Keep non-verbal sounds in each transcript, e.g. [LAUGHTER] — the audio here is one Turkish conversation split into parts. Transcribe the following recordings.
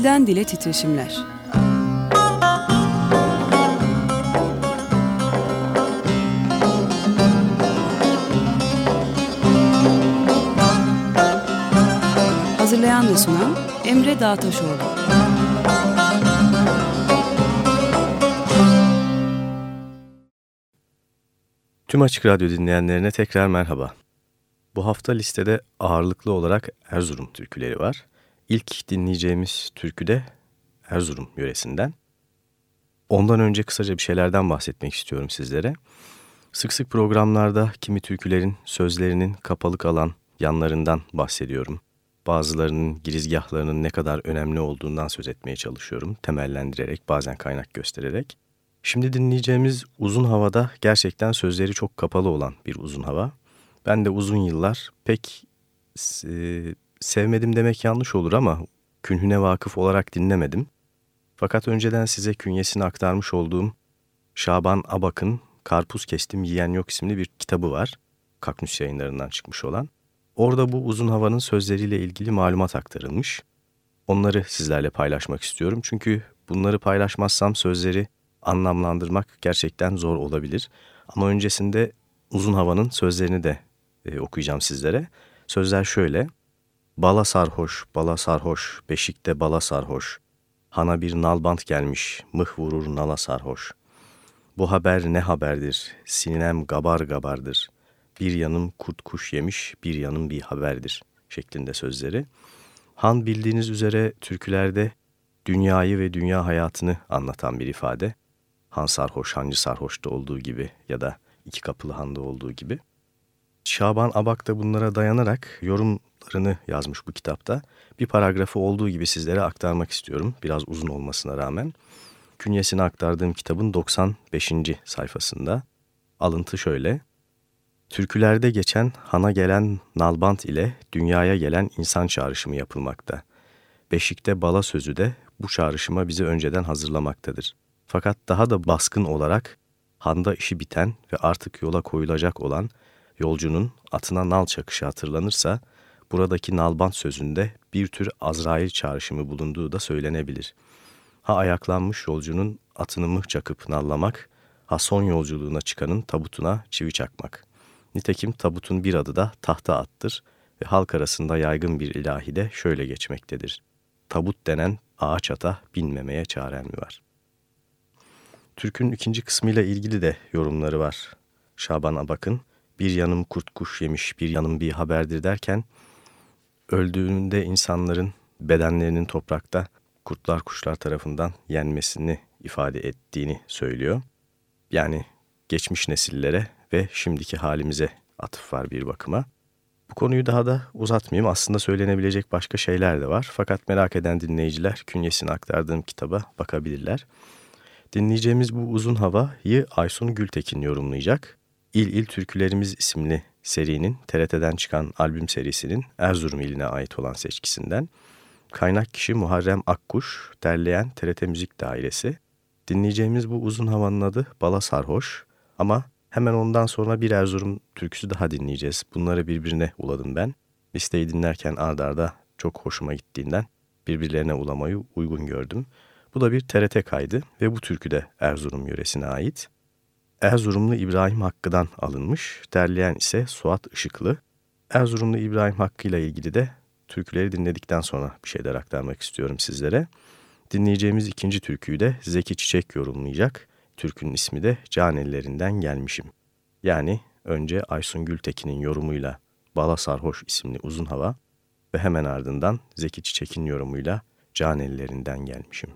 Dilden Dile Titreşimler Hazırlayan ve sunan Emre Dağtaşoğlu Tüm Açık Radyo dinleyenlerine tekrar merhaba. Bu hafta listede ağırlıklı olarak Erzurum türküleri var. İlk dinleyeceğimiz türkü de Erzurum yöresinden. Ondan önce kısaca bir şeylerden bahsetmek istiyorum sizlere. Sık sık programlarda kimi türkülerin sözlerinin kapalı kalan yanlarından bahsediyorum. Bazılarının girizgahlarının ne kadar önemli olduğundan söz etmeye çalışıyorum. Temellendirerek, bazen kaynak göstererek. Şimdi dinleyeceğimiz uzun havada gerçekten sözleri çok kapalı olan bir uzun hava. Ben de uzun yıllar pek e, sevmedim demek yanlış olur ama künhüne vakıf olarak dinlemedim. Fakat önceden size künyesini aktarmış olduğum Şaban Abak'ın Karpuz Kestim Yiyen Yok isimli bir kitabı var. Kaknüs yayınlarından çıkmış olan. Orada bu uzun havanın sözleriyle ilgili malumat aktarılmış. Onları sizlerle paylaşmak istiyorum. Çünkü bunları paylaşmazsam sözleri anlamlandırmak gerçekten zor olabilir. Ama öncesinde uzun havanın sözlerini de e, okuyacağım sizlere. Sözler şöyle. Bala sarhoş, bala sarhoş, beşikte bala sarhoş. Hana bir nalbant gelmiş, mıh vurur nala sarhoş. Bu haber ne haberdir, sinem gabar gabardır. Bir yanım kurt kuş yemiş, bir yanım bir haberdir şeklinde sözleri. Han bildiğiniz üzere türkülerde dünyayı ve dünya hayatını anlatan bir ifade. Han sarhoş, hancı sarhoşta olduğu gibi ya da iki kapılı handa olduğu gibi. Şaban Abak da bunlara dayanarak yorumlarını yazmış bu kitapta. Bir paragrafı olduğu gibi sizlere aktarmak istiyorum. Biraz uzun olmasına rağmen. Künyesini aktardığım kitabın 95. sayfasında. Alıntı şöyle. Türkülerde geçen hana gelen nalbant ile dünyaya gelen insan çağrışımı yapılmakta. Beşikte bala sözü de bu çağrışıma bizi önceden hazırlamaktadır. Fakat daha da baskın olarak handa işi biten ve artık yola koyulacak olan yolcunun atına nal çakışı hatırlanırsa, buradaki nalbant sözünde bir tür Azrail çağrışımı bulunduğu da söylenebilir. Ha ayaklanmış yolcunun atını mıh çakıp nallamak, ha son yolculuğuna çıkanın tabutuna çivi çakmak. Nitekim tabutun bir adı da tahta attır ve halk arasında yaygın bir ilahi de şöyle geçmektedir. Tabut denen ağaç ata binmemeye çaren mi var? Türkün ikinci kısmıyla ilgili de yorumları var. Şaban Abak'ın bir yanım kurt kuş yemiş, bir yanım bir haberdir derken, öldüğünde insanların bedenlerinin toprakta kurtlar kuşlar tarafından yenmesini ifade ettiğini söylüyor. Yani geçmiş nesillere ve şimdiki halimize atıf var bir bakıma. Bu konuyu daha da uzatmayayım. Aslında söylenebilecek başka şeyler de var. Fakat merak eden dinleyiciler künyesini aktardığım kitaba bakabilirler. Dinleyeceğimiz bu uzun havayı Aysun Gültekin yorumlayacak. İl İl Türkülerimiz isimli serinin TRT'den çıkan albüm serisinin Erzurum iline ait olan seçkisinden. Kaynak kişi Muharrem Akkuş, derleyen TRT Müzik Dairesi. Dinleyeceğimiz bu uzun havanın adı Bala Sarhoş ama hemen ondan sonra bir Erzurum türküsü daha dinleyeceğiz. Bunları birbirine uladım ben. Listeyi dinlerken ardarda arda çok hoşuma gittiğinden birbirlerine ulamayı uygun gördüm. Bu da bir TRT kaydı ve bu türkü de Erzurum yöresine ait. Erzurumlu İbrahim Hakkı'dan alınmış, derleyen ise Suat Işıklı. Erzurumlu İbrahim Hakkı ile ilgili de türküleri dinledikten sonra bir şeyler aktarmak istiyorum sizlere. Dinleyeceğimiz ikinci türküyü de Zeki Çiçek yorumlayacak. Türkünün ismi de Can Ellerinden Gelmişim. Yani önce Aysun Gültekin'in yorumuyla Bala Sarhoş isimli uzun hava ve hemen ardından Zeki Çiçek'in yorumuyla Can Ellerinden Gelmişim.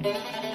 Ol bir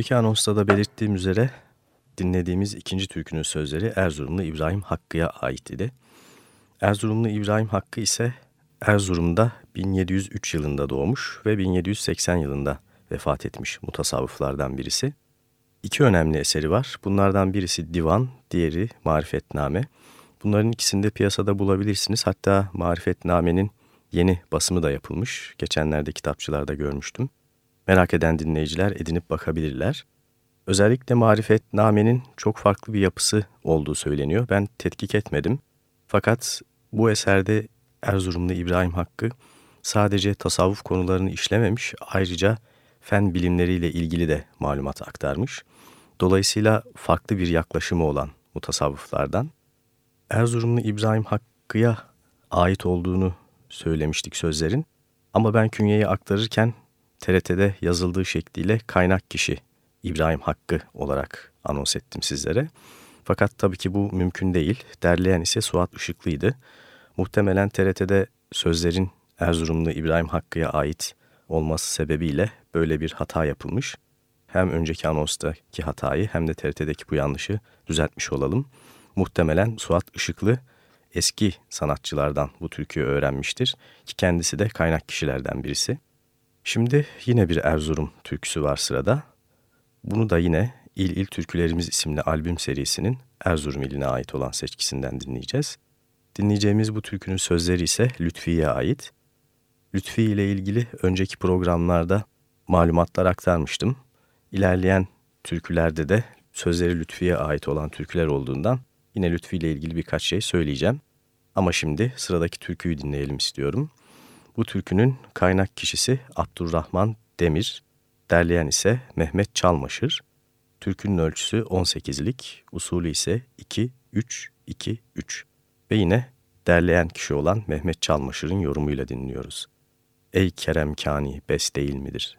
Önceki anonsta da belirttiğim üzere dinlediğimiz ikinci türkünün sözleri Erzurumlu İbrahim Hakkı'ya ait idi. Erzurumlu İbrahim Hakkı ise Erzurum'da 1703 yılında doğmuş ve 1780 yılında vefat etmiş mutasavvıflardan birisi. İki önemli eseri var. Bunlardan birisi Divan, diğeri Marifetname. Bunların ikisini de piyasada bulabilirsiniz. Hatta Marifetname'nin yeni basımı da yapılmış. Geçenlerde kitapçılarda görmüştüm. Merak eden dinleyiciler edinip bakabilirler. Özellikle Marifetname'nin çok farklı bir yapısı olduğu söyleniyor. Ben tetkik etmedim. Fakat bu eserde Erzurumlu İbrahim Hakkı sadece tasavvuf konularını işlememiş, ayrıca fen bilimleriyle ilgili de malumat aktarmış. Dolayısıyla farklı bir yaklaşımı olan mutasavvıflardan. Erzurumlu İbrahim Hakkı'ya ait olduğunu söylemiştik sözlerin. Ama ben künyeyi aktarırken TRT'de yazıldığı şekliyle kaynak kişi İbrahim Hakkı olarak anons ettim sizlere. Fakat tabii ki bu mümkün değil. Derleyen ise Suat Işıklı'ydı. Muhtemelen TRT'de sözlerin Erzurumlu İbrahim Hakkı'ya ait olması sebebiyle böyle bir hata yapılmış. Hem önceki anonstaki hatayı hem de TRT'deki bu yanlışı düzeltmiş olalım. Muhtemelen Suat Işıklı eski sanatçılardan bu türküyü öğrenmiştir ki kendisi de kaynak kişilerden birisi. Şimdi yine bir Erzurum türküsü var sırada. Bunu da yine İl İl Türkülerimiz isimli albüm serisinin Erzurum iline ait olan seçkisinden dinleyeceğiz. Dinleyeceğimiz bu türkünün sözleri ise Lütfi'ye ait. Lütfi ile ilgili önceki programlarda malumatlar aktarmıştım. İlerleyen türkülerde de sözleri Lütfi'ye ait olan türküler olduğundan yine Lütfi ile ilgili birkaç şey söyleyeceğim. Ama şimdi sıradaki türküyü dinleyelim istiyorum. Bu türkünün kaynak kişisi Abdurrahman Demir, derleyen ise Mehmet Çalmaşır. Türkünün ölçüsü 18'lik, usulü ise 2-3-2-3 ve yine derleyen kişi olan Mehmet Çalmaşır'ın yorumuyla dinliyoruz. Ey Kerem Kani bes değil midir?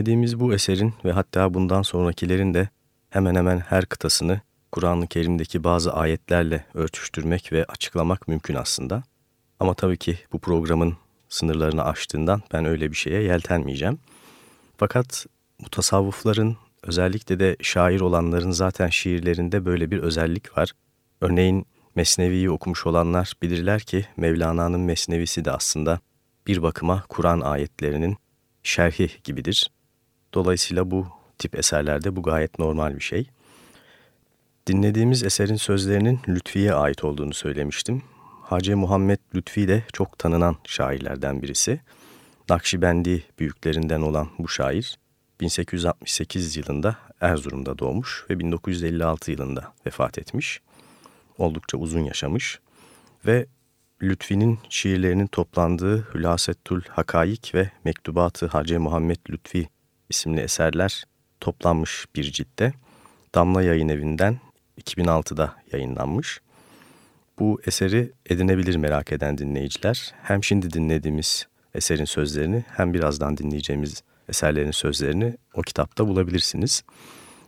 Dinlediğimiz bu eserin ve hatta bundan sonrakilerin de hemen hemen her kıtasını Kur'an-ı Kerim'deki bazı ayetlerle örtüştürmek ve açıklamak mümkün aslında. Ama tabii ki bu programın sınırlarını aştığından ben öyle bir şeye yeltenmeyeceğim. Fakat mutasavvıfların özellikle de şair olanların zaten şiirlerinde böyle bir özellik var. Örneğin Mesnevi'yi okumuş olanlar bilirler ki Mevlana'nın Mesnevisi de aslında bir bakıma Kur'an ayetlerinin şerhi gibidir. Dolayısıyla bu tip eserlerde bu gayet normal bir şey. Dinlediğimiz eserin sözlerinin Lütfi'ye ait olduğunu söylemiştim. Hacı Muhammed Lütfi de çok tanınan şairlerden birisi. Nakşibendi büyüklerinden olan bu şair 1868 yılında Erzurum'da doğmuş ve 1956 yılında vefat etmiş. Oldukça uzun yaşamış ve Lütfi'nin şiirlerinin toplandığı Hülasettul Hakayik ve Mektubatı Hacı Muhammed Lütfi isimli eserler toplanmış bir ciltte. Damla Yayın Evi'nden 2006'da yayınlanmış. Bu eseri edinebilir merak eden dinleyiciler. Hem şimdi dinlediğimiz eserin sözlerini hem birazdan dinleyeceğimiz eserlerin sözlerini o kitapta bulabilirsiniz.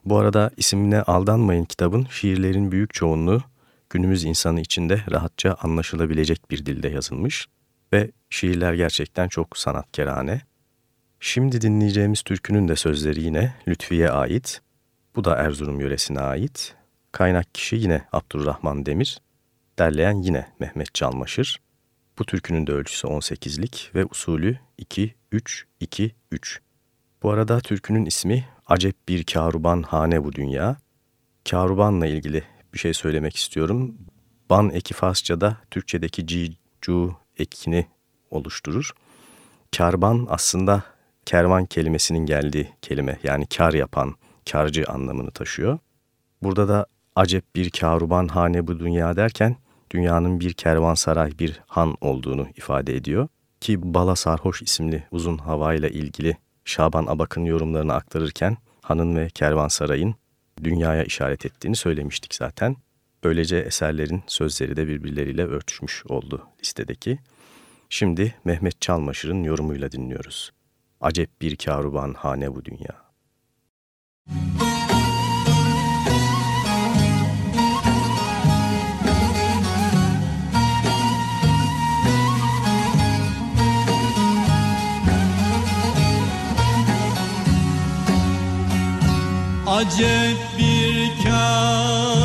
Bu arada isimine aldanmayın kitabın şiirlerin büyük çoğunluğu günümüz insanı içinde rahatça anlaşılabilecek bir dilde yazılmış ve şiirler gerçekten çok sanatkerane. Şimdi dinleyeceğimiz türkünün de sözleri yine Lütfi'ye ait. Bu da Erzurum yöresine ait. Kaynak kişi yine Abdurrahman Demir. Derleyen yine Mehmet Çalmaşır. Bu türkünün de ölçüsü 18'lik ve usulü 2-3-2-3. Bu arada türkünün ismi Acep bir Karuban Hane bu dünya. Karubanla ilgili bir şey söylemek istiyorum. Ban eki Farsça'da Türkçedeki ci, cu ekini oluşturur. Karban aslında kervan kelimesinin geldiği kelime yani kar yapan, karcı anlamını taşıyor. Burada da acep bir karuban hane bu dünya derken dünyanın bir kervansaray, bir han olduğunu ifade ediyor. Ki Bala Sarhoş isimli uzun havayla ilgili Şaban Abak'ın yorumlarını aktarırken hanın ve kervansarayın dünyaya işaret ettiğini söylemiştik zaten. Böylece eserlerin sözleri de birbirleriyle örtüşmüş oldu listedeki. Şimdi Mehmet Çalmaşır'ın yorumuyla dinliyoruz. Acep bir karuban hane bu dünya. Acep bir karvan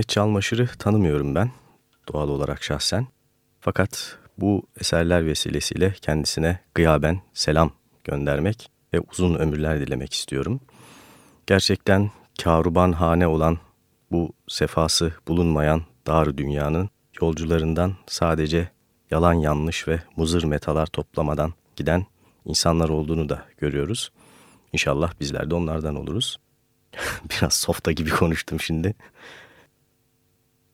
Mehmet Çalmaşır'ı tanımıyorum ben doğal olarak şahsen. Fakat bu eserler vesilesiyle kendisine gıyaben selam göndermek ve uzun ömürler dilemek istiyorum. Gerçekten karuban hane olan bu sefası bulunmayan dar dünyanın yolcularından sadece yalan yanlış ve muzır metalar toplamadan giden insanlar olduğunu da görüyoruz. İnşallah bizler de onlardan oluruz. [LAUGHS] Biraz softa gibi konuştum şimdi.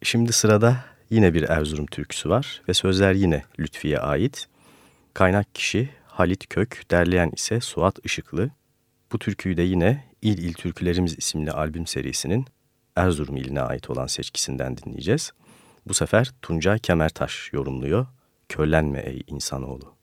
Şimdi sırada yine bir Erzurum türküsü var ve sözler yine Lütfi'ye ait. Kaynak kişi Halit Kök, derleyen ise Suat Işıklı. Bu türküyü de yine İl İl Türkülerimiz isimli albüm serisinin Erzurum iline ait olan seçkisinden dinleyeceğiz. Bu sefer Tuncay Kemertaş yorumluyor. Köllenme ey insanoğlu.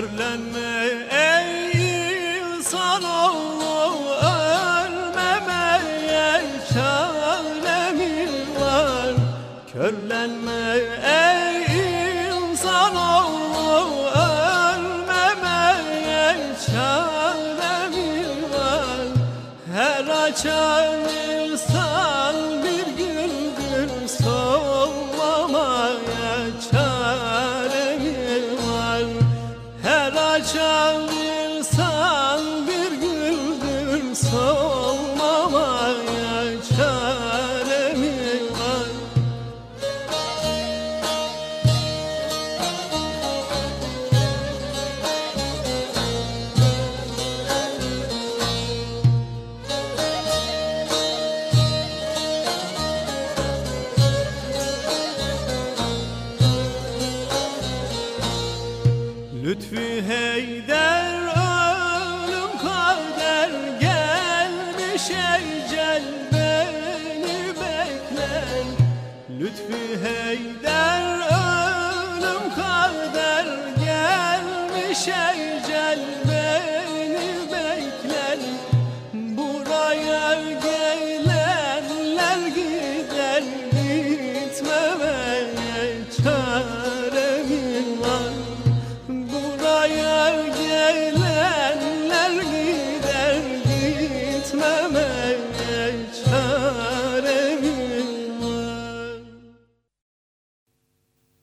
körlenme ey insan oğlu ölmemeye çaremiz var körlenme ey insan oğlu ölmemeye çaremiz var her açan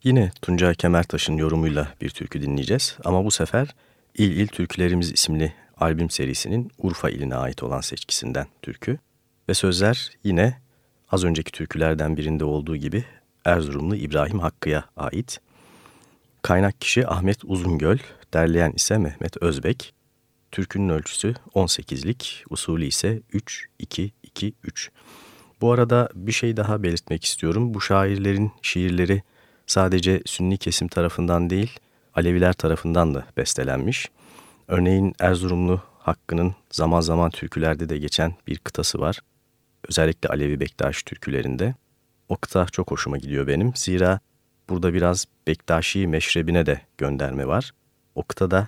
Yine Tuncay Kemertaş'ın yorumuyla bir türkü dinleyeceğiz ama bu sefer İl İl Türkülerimiz isimli albüm serisinin Urfa iline ait olan seçkisinden türkü. Ve sözler yine az önceki türkülerden birinde olduğu gibi Erzurumlu İbrahim Hakkı'ya ait. Kaynak kişi Ahmet Uzungöl, derleyen ise Mehmet Özbek. türkünün ölçüsü 18'lik, usulü ise 3-2-2-3. Bu arada bir şey daha belirtmek istiyorum. Bu şairlerin şiirleri sadece Sünni kesim tarafından değil, Aleviler tarafından da bestelenmiş. Örneğin Erzurumlu Hakkı'nın zaman zaman türkülerde de geçen bir kıtası var. Özellikle Alevi Bektaş türkülerinde. O kıta çok hoşuma gidiyor benim. Zira burada biraz Bektaşi meşrebine de gönderme var. O kıtada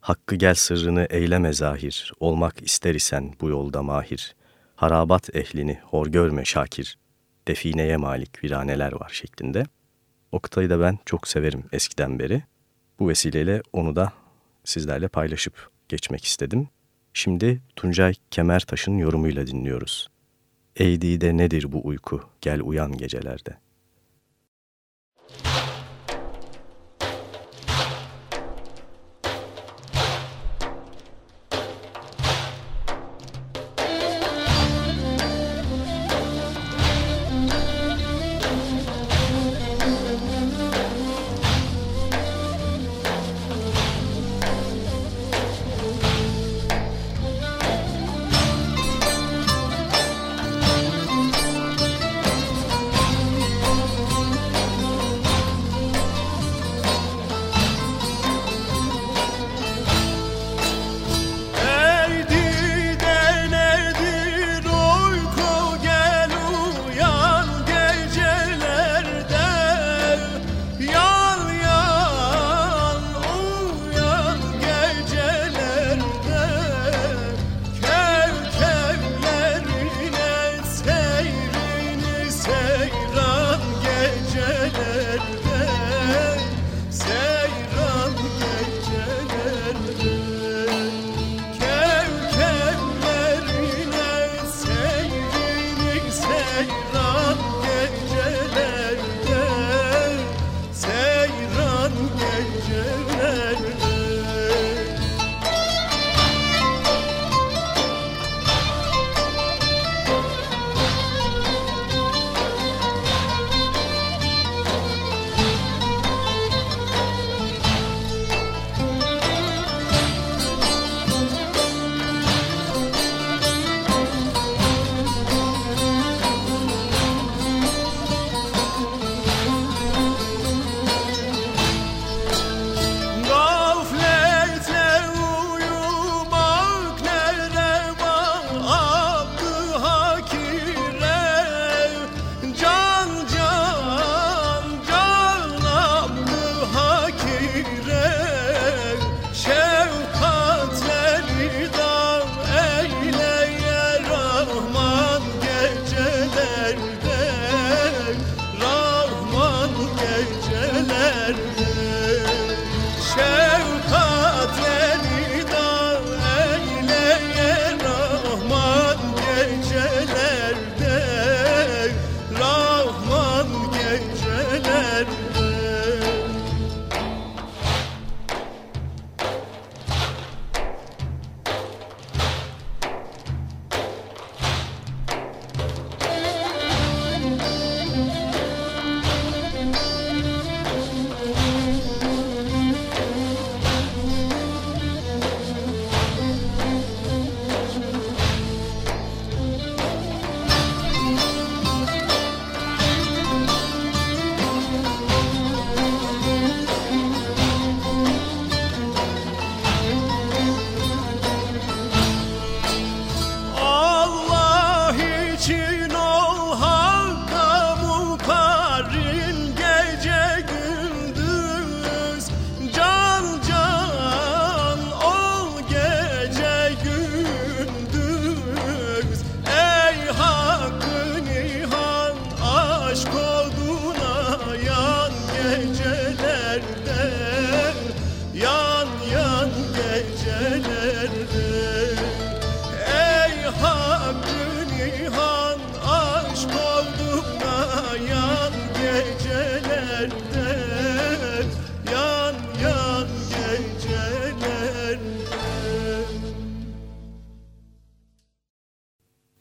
Hakkı gel sırrını eyleme zahir, olmak ister isen bu yolda mahir. Harabat ehlini hor görme şakir, defineye malik viraneler var şeklinde. O kıtayı da ben çok severim eskiden beri. Bu vesileyle onu da sizlerle paylaşıp geçmek istedim. Şimdi Tuncay Kemertaş'ın yorumuyla dinliyoruz. Ey de nedir bu uyku, gel uyan gecelerde.''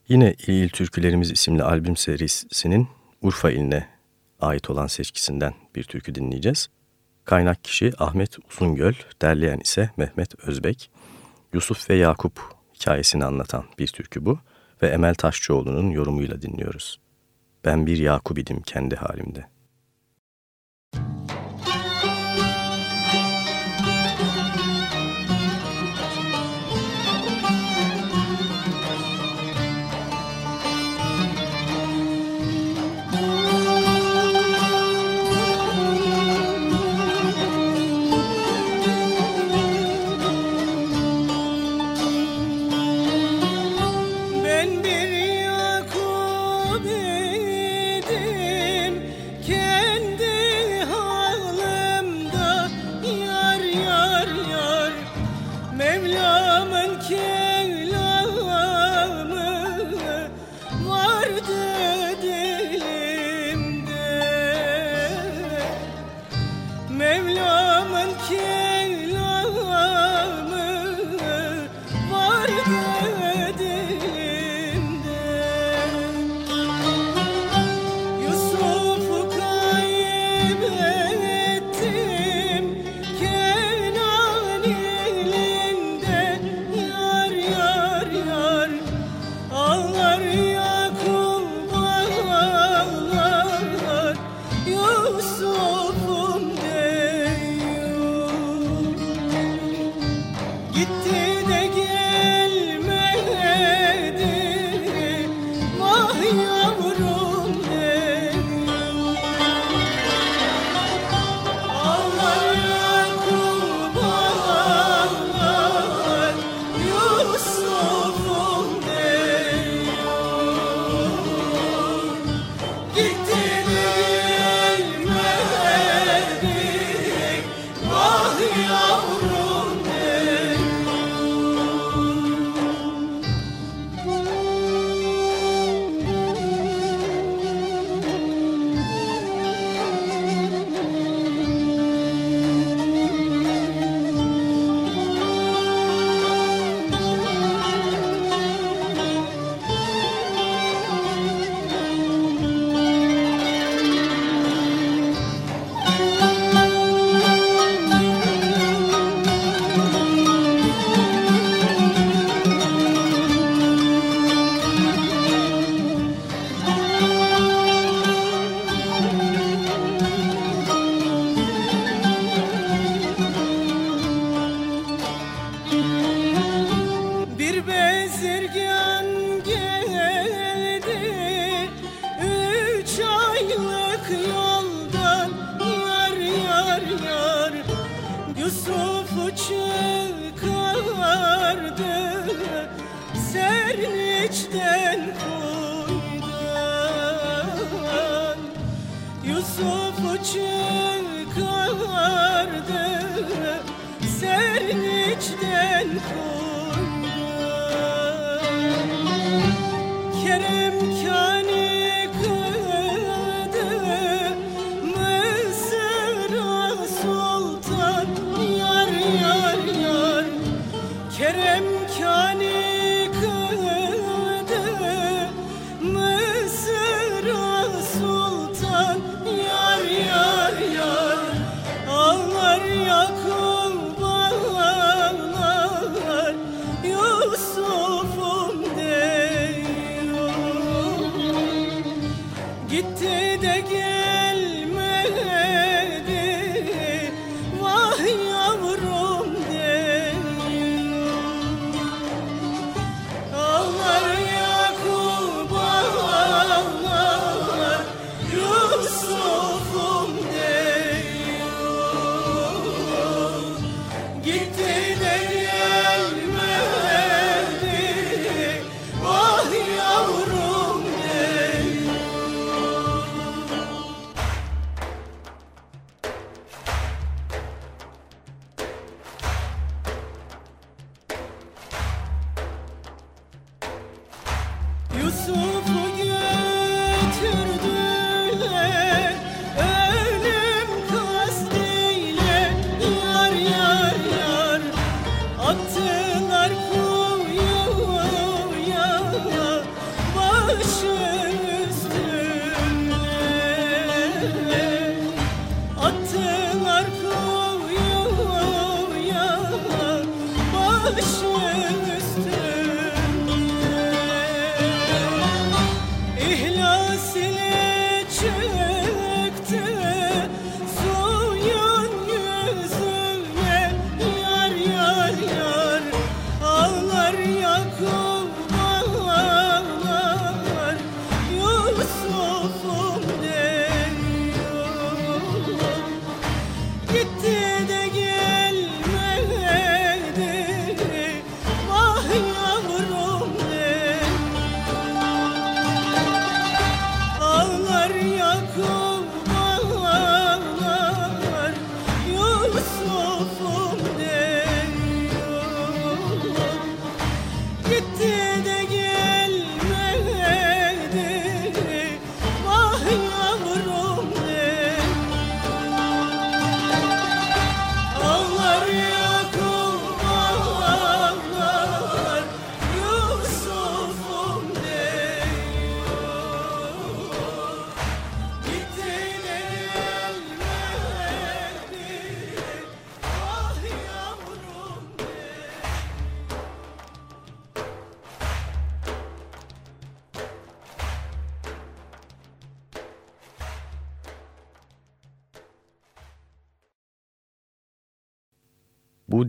Yine İl Türkülerimiz isimli albüm serisinin Urfa iline ait olan seçkisinden bir türkü dinleyeceğiz. Kaynak kişi Ahmet Uzungöl, derleyen ise Mehmet Özbek. Yusuf ve Yakup hikayesini anlatan bir türkü bu ve Emel Taşçıoğlu'nun yorumuyla dinliyoruz. Ben bir Yakup idim kendi halimde.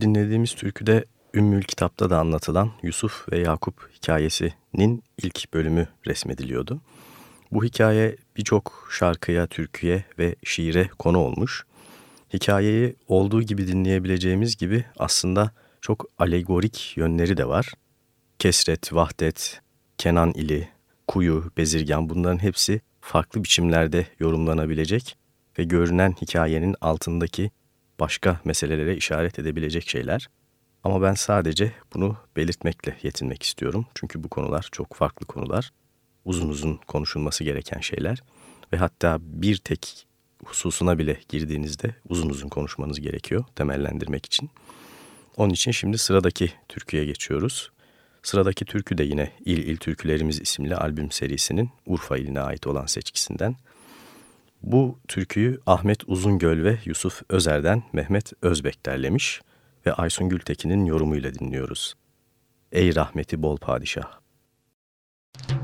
Dinlediğimiz türküde Ümmül Kitap'ta da anlatılan Yusuf ve Yakup hikayesinin ilk bölümü resmediliyordu. Bu hikaye birçok şarkıya, türküye ve şiire konu olmuş. Hikayeyi olduğu gibi dinleyebileceğimiz gibi aslında çok alegorik yönleri de var. Kesret, vahdet, Kenan ili, kuyu, bezirgan bunların hepsi farklı biçimlerde yorumlanabilecek ve görünen hikayenin altındaki başka meselelere işaret edebilecek şeyler. Ama ben sadece bunu belirtmekle yetinmek istiyorum. Çünkü bu konular çok farklı konular. Uzun uzun konuşulması gereken şeyler. Ve hatta bir tek hususuna bile girdiğinizde uzun uzun konuşmanız gerekiyor temellendirmek için. Onun için şimdi sıradaki türküye geçiyoruz. Sıradaki türkü de yine İl İl Türkülerimiz isimli albüm serisinin Urfa iline ait olan seçkisinden. Bu türküyü Ahmet Uzungöl ve Yusuf Özer'den Mehmet Özbek derlemiş ve Aysun Gültekin'in yorumuyla dinliyoruz. Ey rahmeti bol padişah! Bu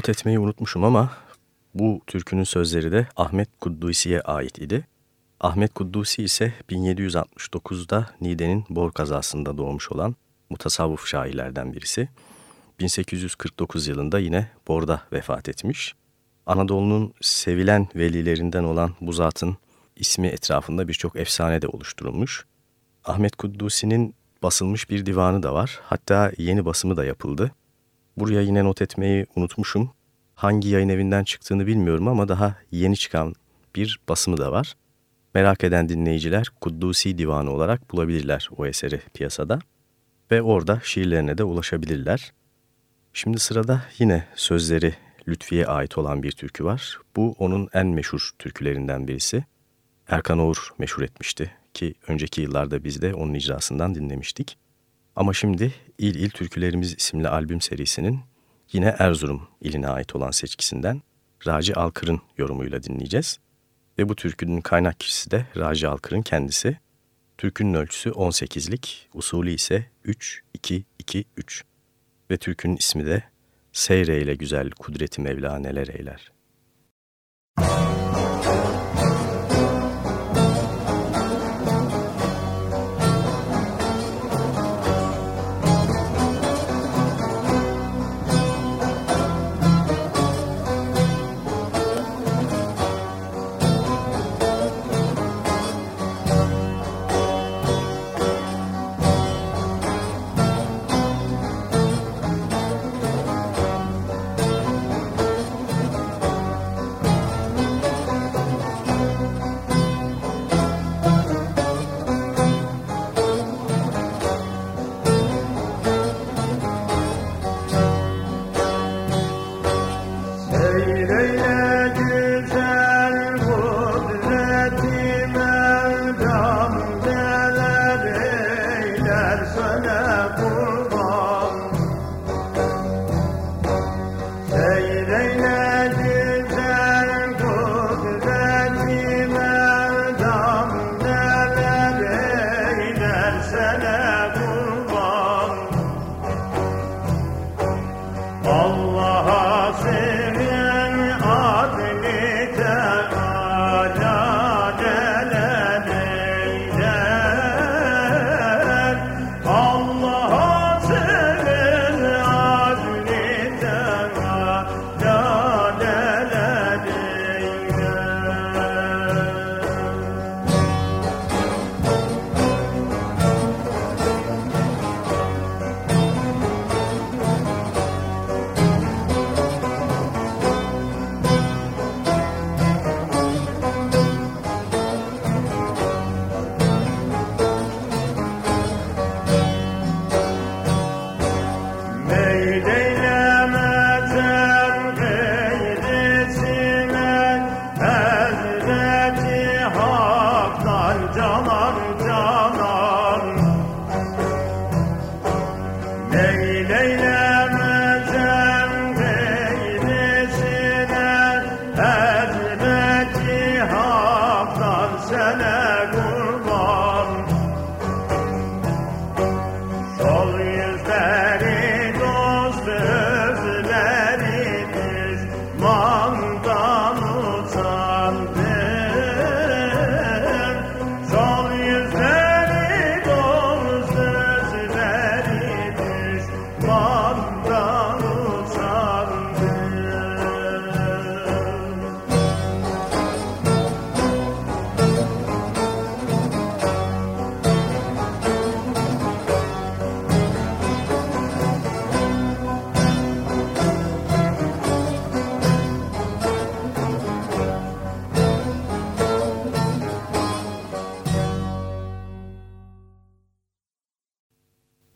not etmeyi unutmuşum ama bu türkünün sözleri de Ahmet Kuddusi'ye ait idi. Ahmet Kuddusi ise 1769'da Niğde'nin Bor kazasında doğmuş olan mutasavvuf şairlerden birisi. 1849 yılında yine Bor'da vefat etmiş. Anadolu'nun sevilen velilerinden olan bu zatın ismi etrafında birçok efsane de oluşturulmuş. Ahmet Kuddusi'nin basılmış bir divanı da var. Hatta yeni basımı da yapıldı. Buraya yine not etmeyi unutmuşum. Hangi yayın evinden çıktığını bilmiyorum ama daha yeni çıkan bir basımı da var. Merak eden dinleyiciler Kuddusi Divanı olarak bulabilirler o eseri piyasada ve orada şiirlerine de ulaşabilirler. Şimdi sırada yine sözleri Lütfi'ye ait olan bir türkü var. Bu onun en meşhur türkülerinden birisi. Erkan Oğur meşhur etmişti ki önceki yıllarda biz de onun icrasından dinlemiştik. Ama şimdi İl İl Türkülerimiz isimli albüm serisinin yine Erzurum iline ait olan seçkisinden Raci Alkır'ın yorumuyla dinleyeceğiz. Ve bu türkünün kaynak kişisi de Raci Alkır'ın kendisi. Türkünün ölçüsü 18'lik, usulü ise 3-2-2-3. Ve türkünün ismi de Seyreyle güzel kudreti Mevla neler eyler.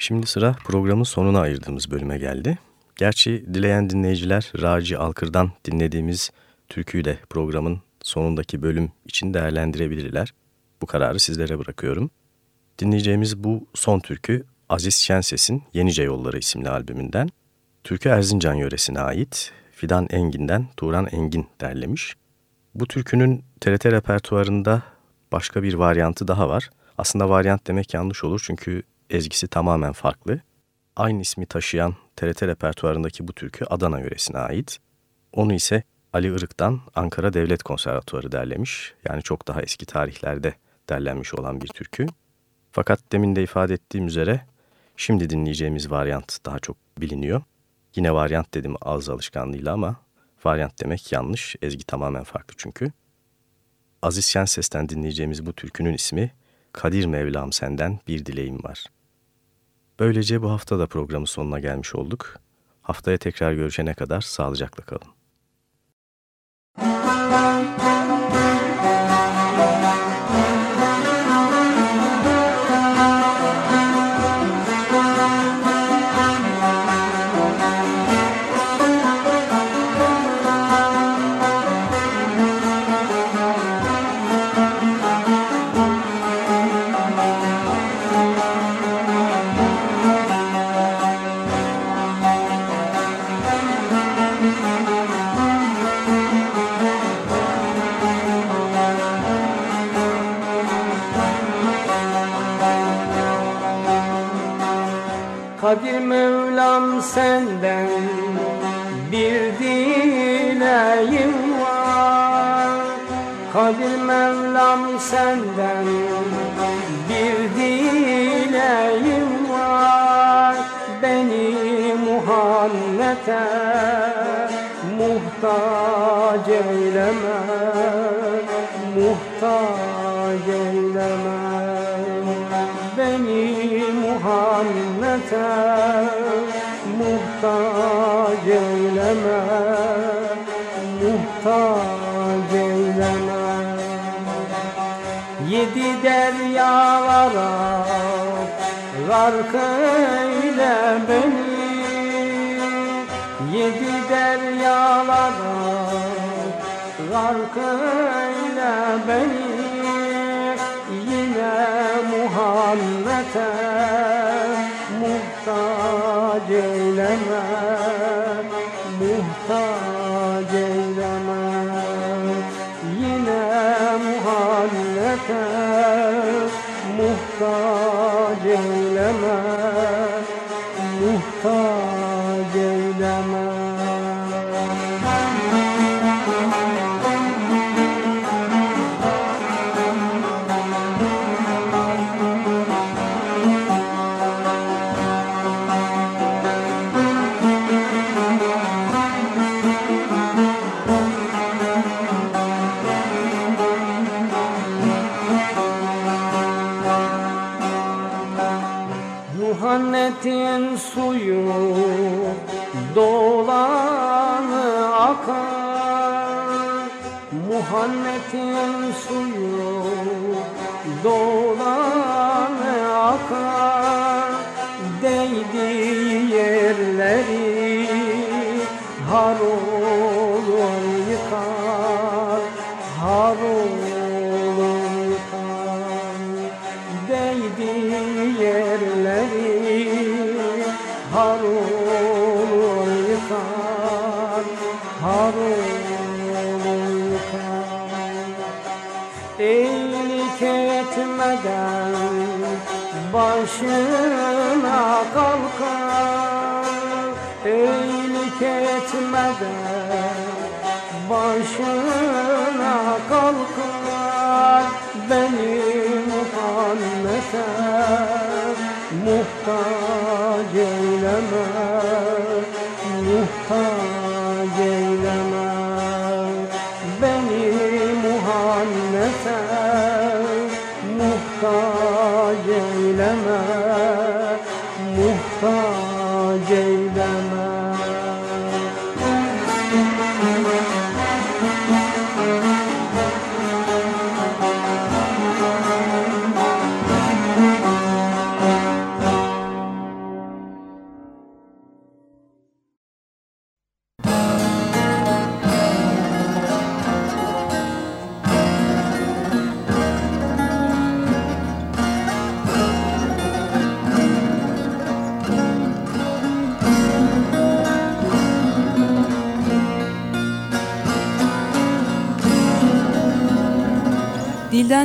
Şimdi sıra programın sonuna ayırdığımız bölüme geldi. Gerçi dileyen dinleyiciler Raci Alkır'dan dinlediğimiz türküyü de programın sonundaki bölüm için değerlendirebilirler. Bu kararı sizlere bırakıyorum. Dinleyeceğimiz bu son türkü Aziz Şenses'in Yenice Yolları isimli albümünden. Türkü Erzincan yöresine ait. Fidan Engin'den Turan Engin derlemiş. Bu türkünün TRT repertuarında başka bir varyantı daha var. Aslında varyant demek yanlış olur çünkü ezgisi tamamen farklı. Aynı ismi taşıyan TRT repertuarındaki bu türkü Adana yöresine ait. Onu ise Ali Irık'tan Ankara Devlet Konservatuarı derlemiş. Yani çok daha eski tarihlerde derlenmiş olan bir türkü. Fakat demin de ifade ettiğim üzere şimdi dinleyeceğimiz varyant daha çok biliniyor. Yine varyant dedim ağız alışkanlığıyla ama varyant demek yanlış. Ezgi tamamen farklı çünkü. Aziz Şenses'ten dinleyeceğimiz bu türkünün ismi Kadir Mevlam Senden Bir Dileğim Var. Böylece bu hafta da programın sonuna gelmiş olduk. Haftaya tekrar görüşene kadar sağlıcakla kalın. Muhammed'e muhtaç eyleme Muhtaç eyleme. Beni Muhammed'e muhtaç eyleme Muhtaç eyleme. Yedi deryalara gark eyle beni gark eyle beni Yine Muhammed'e